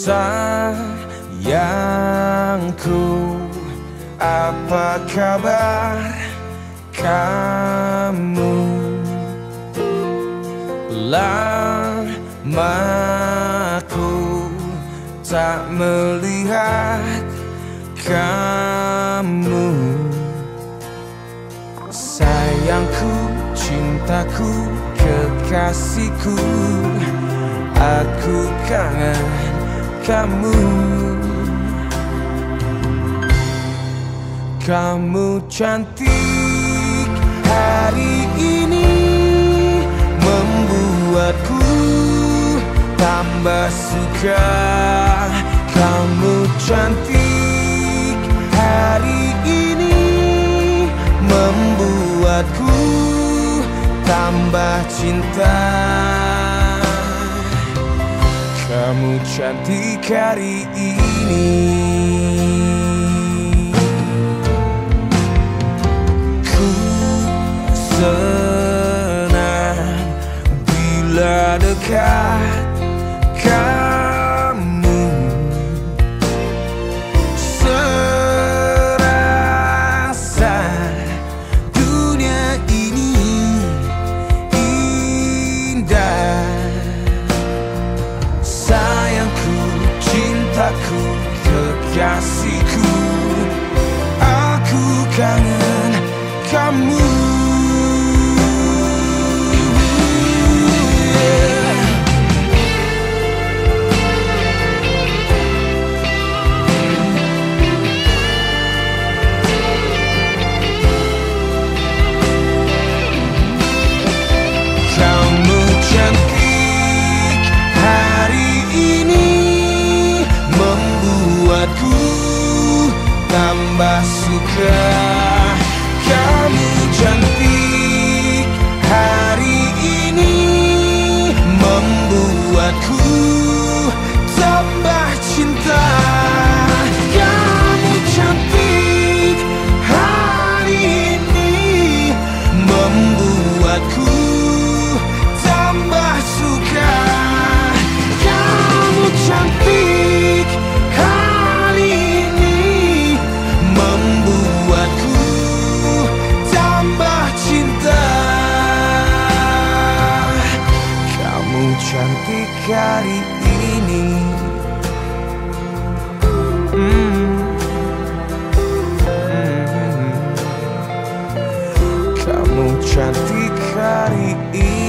sayangku Apa kabar kamu? Lama ku tak melihat kamu. Sayangku, cintaku, kekasihku Aku kangen kamu. Kamu cantik hari ini Membuatku tambah suka. Kamu cantik hari ini Membuatku tambah cinta Kamu cantik hari ini. Ku senang bila dekat cintaku, kekasihku. Aku kangen kamu hari ini Mm. Mm. Kamu cantik hari ini